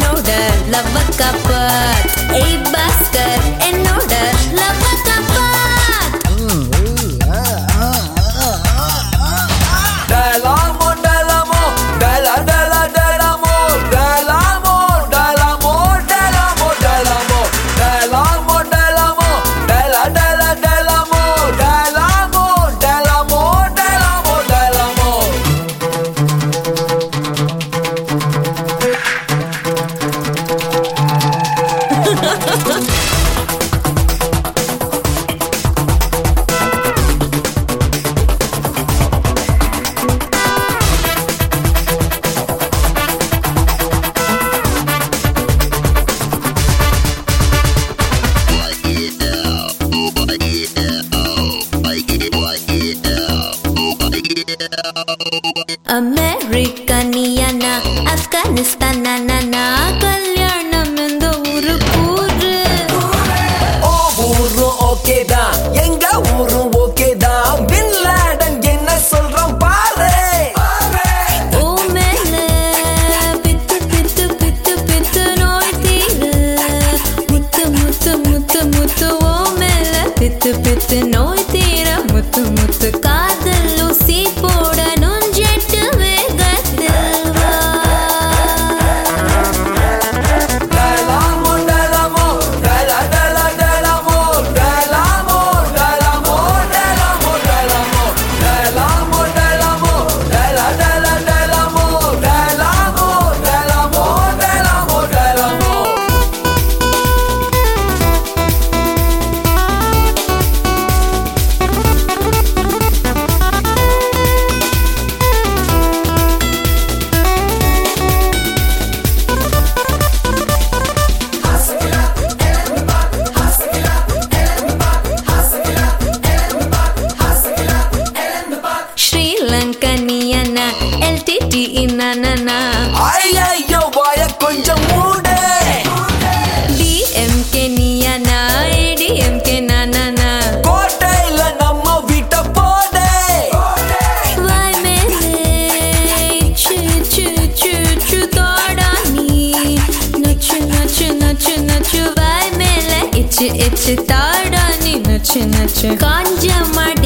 know that love a cup. Miss na na na. इच इच ताड़ानी नच नच। कांजा मट